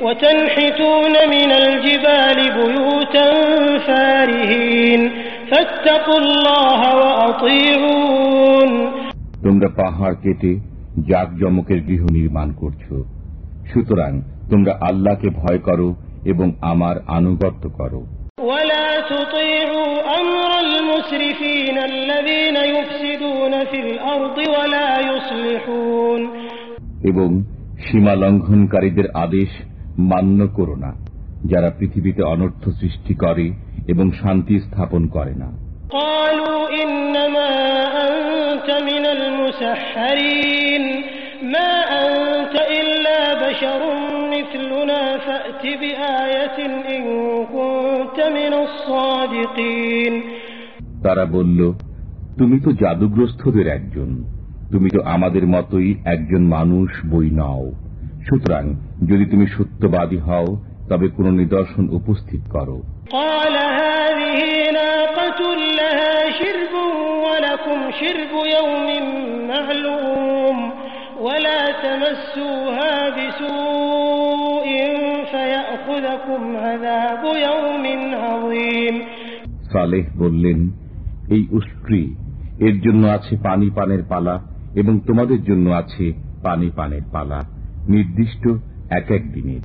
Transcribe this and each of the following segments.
وتنحتون من الجبال بيوتا فارهين فاتقوا الله وأطيعون তোমরা পাহাড় কেটে জাকজমকের গৃহ নির্মাণ করছো সুতরাং তোমরা আল্লাহকে ভয় করো এবং আমার আনুগত্য করো ولا تطيعوا أمر المسرفين الذين يفسدون في الأرض ولا يصلحون এবং সীমা লঙ্ঘনকারীদের আদেশ মান্য করো না যারা পৃথিবীতে অনর্থ সৃষ্টি করে এবং শান্তি স্থাপন করে না। তারা বলল তুমি তো জাদুগ্রস্তদের একজন তুমি তো আমাদের মতোই একজন মানুষ বই নাও। সুতরাং যদি তুমি সত্যবাদী হও তবে কোন নিদর্শন উপস্থিত করো। সালেহ বললেন এই উষ্ট্রি এর জন্য আছে পানি পানের পালা এবং তোমাদের জন্য আছে পানি পানের পালা। নির্দিষ্ট এক এক দিনের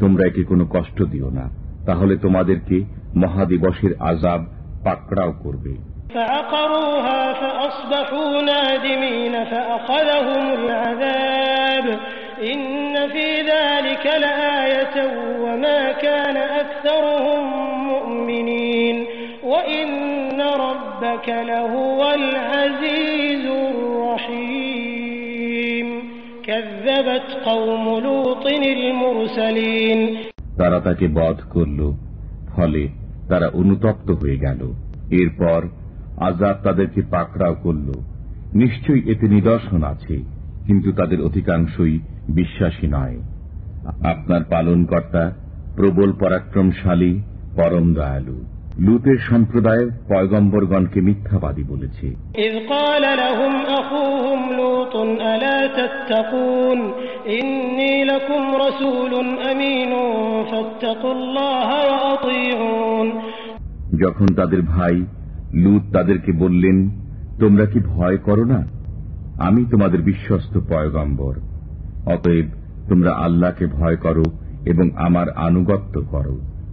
তোমরা একে কোনো কষ্ট দিও না তাহলে তোমাদেরকে মহাদিবসের আজাব পাকড়াও করবে فعقروها فأصبحوا نادمين فأخذهم العذاب إن في ذلك لآية وما كان أكثرهم مؤمنين وإن ربك لهو العزيز তারা তাকে বধ করল, ফলে তারা অনুতপ্ত হয়ে গেল। এরপর আজাব তাদেরকে পাকড়াও করল। নিশ্চয়ই এতে নিদর্শন আছে, কিন্তু তাদের অধিকাংশই বিশ্বাসী নয়। আপনার পালনকর্তা প্রবল পরাক্রমশালী, পরম দয়ালু। লুতের সম্প্রদায়ের পয়গম্বরগণকে মিথ্যাবাদী বলেছে। যখন তাদের ভাই লুত তাদেরকে বললেন তোমরা কি ভয় করো না? আমি তোমাদের বিশ্বস্ত পয়গম্বর। অতএব তোমরা আল্লাহকে ভয় করো এবং আমার আনুগত্য করো।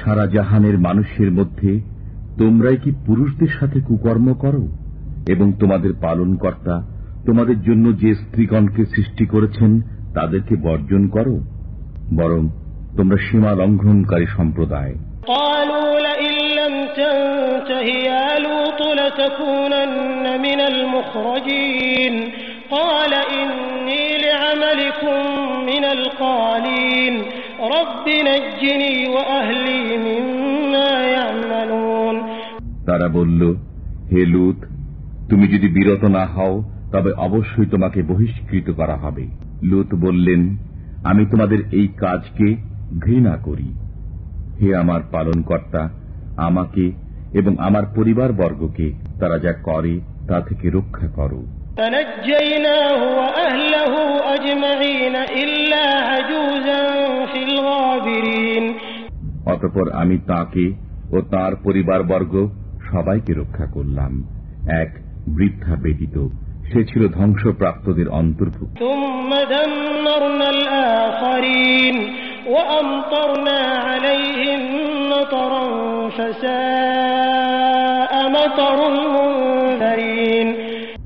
সারা জাহানের মানুষের মধ্যে তোমরাই কি পুরুষদের সাথে কুকর্ম করো এবং তোমাদের পালনকর্তা তোমাদের জন্য যে স্ত্রীগণকে সৃষ্টি করেছেন তাদেরকে বর্জন করো বরং তোমরা সীমা লঙ্ঘনকারী সম্প্রদায় قالوا لئن لم تنته يا لوط لتكونن من المخرجين قال إني لعملكم من القالين رب نجني وأهلي مما يعملون তারা বলল হে লুত তুমি যদি বিরত না হও তবে অবশ্যই তোমাকে বহিষ্কৃত করা হবে লুত বললেন আমি তোমাদের এই কাজকে ঘৃণা করি হে আমার পালনকর্তা আমাকে এবং আমার পরিবার বর্গকে তারা যা করে তা থেকে রক্ষা করো فنجيناه وأهله أجمعين إلا عجوزا في الغابرين অতপর আমি তাকে ও তার পরিবারবর্গ সবাইকে রক্ষা করলাম। এক বৃদ্ধা ব্যতীত সে ছিল ধ্বংসপ্রাপ্তদের অন্তর্ভুক্ত।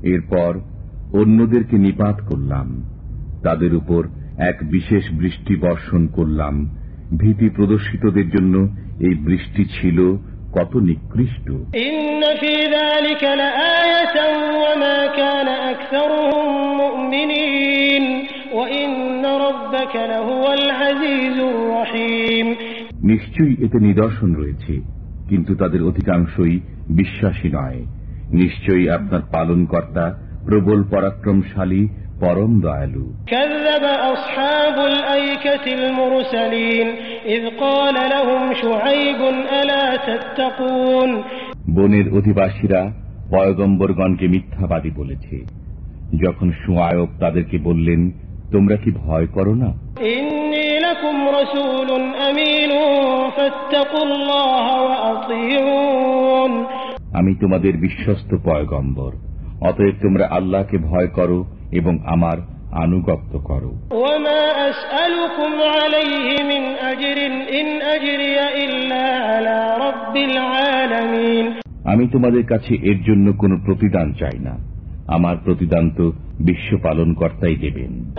এরপর অন্যদেরকে নিপাত করলাম। তাদের উপর এক বিশেষ বৃষ্টি বর্ষণ করলাম। ভীতি প্রদর্শিতদের জন্য এই বৃষ্টি ছিল কত নিকৃষ্ট। নিশ্চয়ই এতে নিদর্শন রয়েছে কিন্তু তাদের অধিকাংশই বিশ্বাসী নয়। নিশ্চয়ই আপনার পালনকর্তা প্রবল পরাক্রমশালী পরম দয়ালু كذب أصحاب الأيكة المرسلين إذ قال لهم شعيب ألا تتقون বনের অধিবাসীরা পয়গম্বরগণকে মিথ্যাবাদী বলেছে যখন সুআয়ব তাদেরকে বললেন তোমরা কি ভয় করো না إني لكم رسول أمين فاتقوا الله وأطيعون আমি তোমাদের বিশ্বস্ত পয়গম্বর অতএব তোমরা আল্লাহকে ভয় করো এবং আমার আনুগত্য করো। আমি তোমাদের কাছে এর জন্য কোন প্রতিদান চাই না। আমার প্রতিদান তো বিশ্ব পালন কর্তাই দেবেন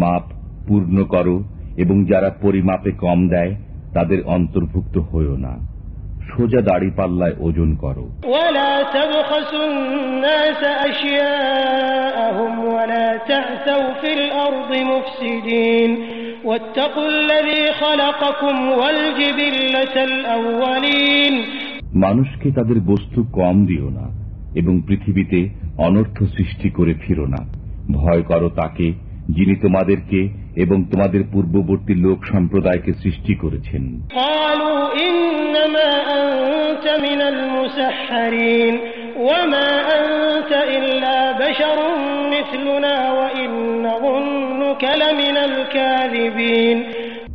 মাপ পূর্ণ করো এবং যারা পরিমাপে কম দেয় তাদের অন্তর্ভুক্ত হইও না। সোজা দাড়ি পাল্লায় ওজন করো। মানুষকে তাদের বস্তু কম দিও না এবং পৃথিবীতে অনর্থ সৃষ্টি করে ফিরো না। ভয় করো তাকে যিনি তোমাদেরকে এবং তোমাদের পূর্ববর্তী লোক সম্প্রদায়কে সৃষ্টি করেছেন।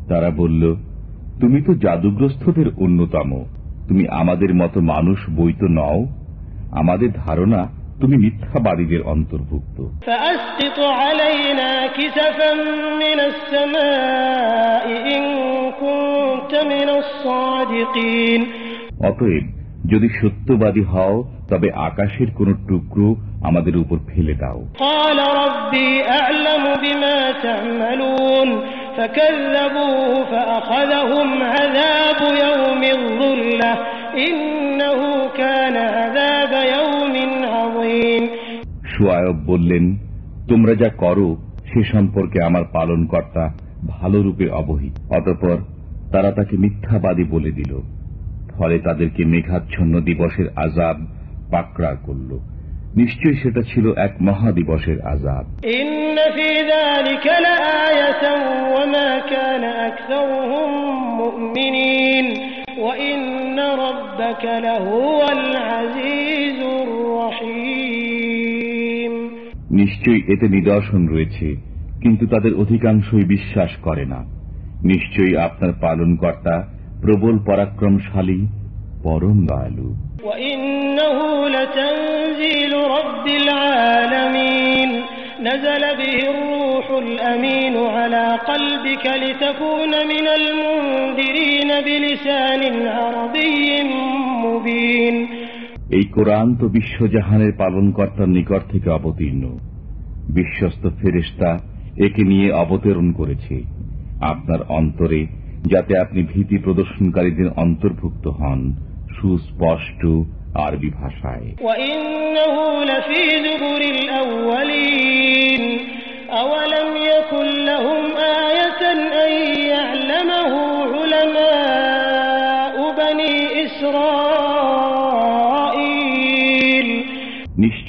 তারা বলল তুমি তো জাদুগ্রস্তদের অন্যতম। তুমি আমাদের মতো মানুষ বই তো নও। আমাদের ধারণা তুমি মিথ্যাবাদীদের অন্তর্ভুক্ত فأسقط علينا كسفا من السماء إن كنت من الصادقين অতএব যদি সত্যবাদী হও তবে আকাশের কোন টুকরো আমাদের উপর ফেলে দাও قال ربي أعلم بما تعملون فكذبوه فأخذهم عذاب يوم الظلة إنه كان عذاب يوم عظيم সুয়ায়ব বললেন তোমরা যা করো সে সম্পর্কে আমার পালনকর্তা ভালোরূপে অবহিত অতঃপর তারা তাকে মিথ্যাবাদী বলে দিল ফলে তাদেরকে মেঘাচ্ছন্ন দিবসের আজাব পাকড়া করল নিশ্চয়ই সেটা ছিল এক মহাদিবসের আজাব إن في ذلك لآية وما كان أكثرهم مؤمنين وإن ربك لهو العزيز الرحيم নিশ্চয়ই এতে নিদর্শন রয়েছে কিন্তু তাদের অধিকাংশই বিশ্বাস করে না নিশ্চয়ই আপনার পালনকর্তা প্রবল পরাক্রমশালী পরম দয়ালু وإنه لتنزيل رب العالمين نزل به الروح الأمين على قلبك لتكون من المنذرين بلسان عربي مبين এই কোরআন তো বিশ্বজাহানের পালনকর্তার নিকট থেকে অবতীর্ণ। বিশ্বস্ত ফেরেস্তা একে নিয়ে অবতরণ করেছে। আপনার অন্তরে যাতে আপনি ভীতি প্রদর্শনকারীদের অন্তর্ভুক্ত হন, সুস্পষ্ট আরবি ভাষায়।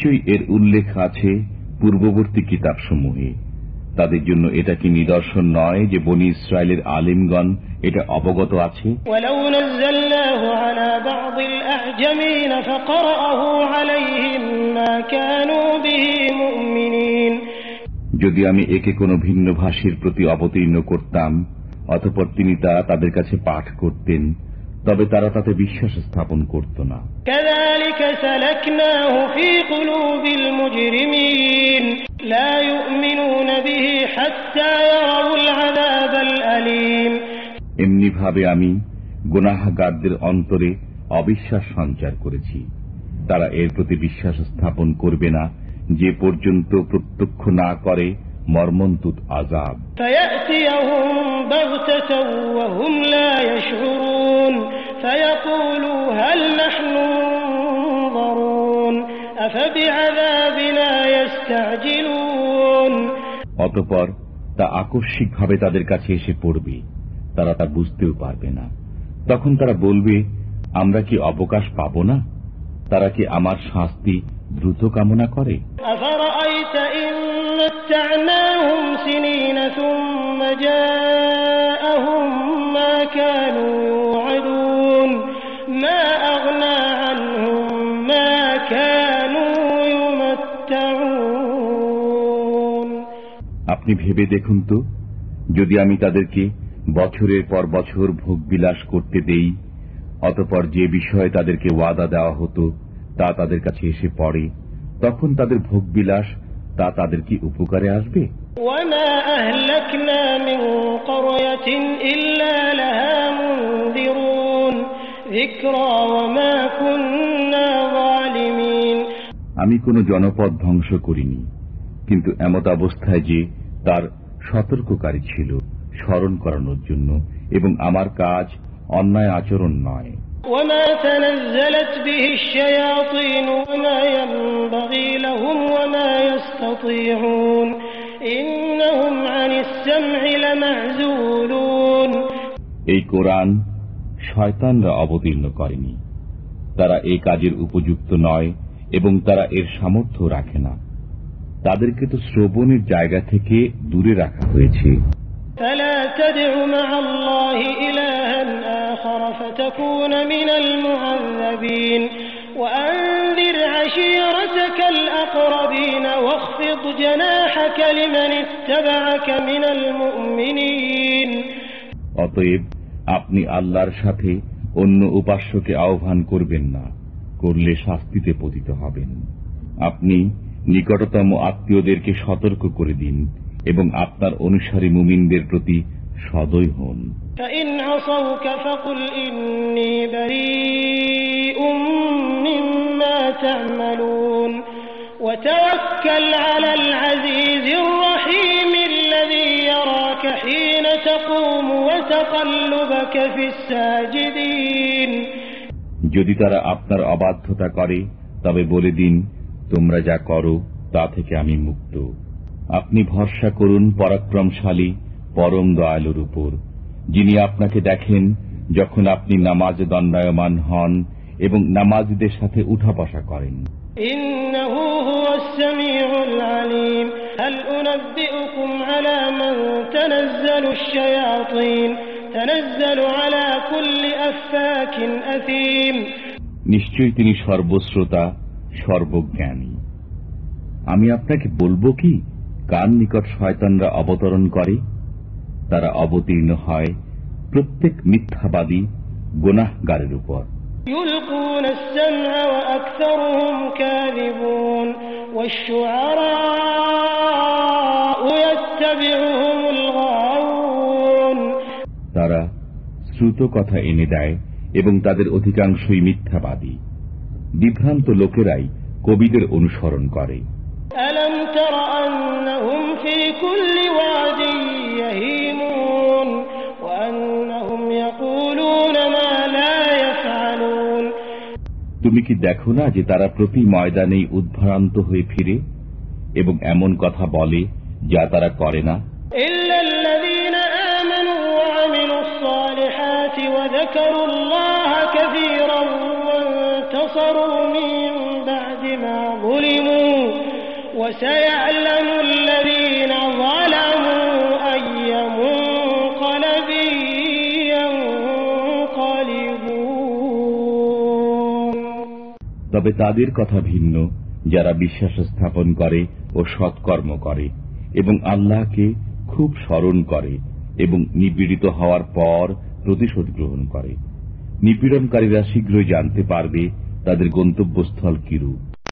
নিশ্চয়ই এর উল্লেখ আছে পূর্ববর্তী কিতাবসমূহে। তাদের জন্য এটা কি নিদর্শন নয় যে বনি ইসরায়েলের আলিমগণ এটা অবগত আছে? যদি আমি একে কোনো ভিন্ন ভাষীর প্রতি অবতীর্ণ করতাম অতপর তিনি তা তাদের কাছে পাঠ করতেন। তবে তারা তাতে বিশ্বাস স্থাপন করত না। এমনি ভাবে আমি গুনাহাগারদের অন্তরে অবিশ্বাস সঞ্চার করেছি। তারা এর প্রতি বিশ্বাস স্থাপন করবে না যে পর্যন্ত প্রত্যক্ষ না করে মর্মন্তুত আজাব। অতপর তা আকস্মিকভাবে তাদের কাছে এসে পড়বে। তারা তা বুঝতেও পারবে না। তখন তারা বলবে আমরা কি অবকাশ পাব না? তারা কি আমার শাস্তি দ্রুত কামনা করে। আপনি ভেবে দেখুন তো যদি আমি তাদেরকে বছরের পর বছর ভোগ বিলাস করতে দেই অতপর যে বিষয়ে তাদেরকে ওয়াদা দেওয়া হতো তা তাদের কাছে এসে পড়ে। তখন তাদের ভোগবিলাস তা তাদের কি উপকারে আসবে? আমি কোন জনপদ ধ্বংস করিনি কিন্তু এমত অবস্থায় যে তার সতর্ককারী ছিল স্মরণ করানোর জন্য এবং আমার কাজ অন্যায় আচরণ নয়। وما تنزلت به الشياطين وما ينبغي لهم وما يستطيعون إنهم عن السمع لمعزولون এই কোরআন শয়তানরা অবতীর্ণ করেনি তারা এই কাজের উপযুক্ত নয় এবং তারা এর সামর্থ্য রাখে না তাদেরকে তো শ্রবণের জায়গা থেকে দূরে রাখা হয়েছে فلا تدع مع الله إلها آخر فتكون من المعذبين وأنذر عشيرتك الأقربين واخفض جناحك لمن اتبعك من المؤمنين অতএব আপনি আল্লাহর সাথে অন্য উপাস্যকে আহ্বান করবেন না করলে শাস্তিতে পতিত হবেন আপনি নিকটতম আত্মীয়দেরকে সতর্ক করে দিন এবং আপনার অনুসারী মুমিনদের প্রতি সদয় হন فإن عصوك فقل إني بريء مما تعملون وتوكل على العزيز الرحيم الذي يراك حين تقوم وتقلبك في الساجدين যদি তারা আপনার অবাধ্যতা করে তবে বলে দিন তোমরা যা করো তা থেকে আমি মুক্ত আপনি ভরসা করুন পরাক্রমশালী পরম দয়ালুর উপর যিনি আপনাকে দেখেন যখন আপনি নামাজ দণ্ডায়মান হন এবং নামাজীদের সাথে উঠা বসা করেন নিশ্চয়ই তিনি সর্বশ্রোতা সর্বজ্ঞানী। আমি আপনাকে বলব কি কার নিকট শয়তানরা অবতরণ করে? তারা অবতীর্ণ হয় প্রত্যেক মিথ্যাবাদী গোনাহগারের উপর يلقون السمع وأكثرهم كاذبون والشعراء يتبعهم الغاوون তারা শ্রুত কথা এনে দেয় এবং তাদের অধিকাংশই মিথ্যাবাদী বিভ্রান্ত লোকেরাই কবিদের অনুসরণ করে ألم تر أنهم في كل কি দেখো না যে তারা প্রতি ময়দানেই উদ্ভ্রান্ত হয়ে ফিরে এবং এমন কথা বলে যা তারা করে না إلا الذين آمنوا وعملوا الصالحات وذكروا الله كثيرا তবে তাদের কথা ভিন্ন, যারা বিশ্বাস স্থাপন করে ও সৎকর্ম করে, এবং আল্লাহকে খুব স্মরণ করে এবং নিপীড়িত হওয়ার পর প্রতিশোধ গ্রহণ করে। নিপীড়নকারীরা শীঘ্রই জানতে পারবে তাদের গন্তব্যস্থল কিরূপ।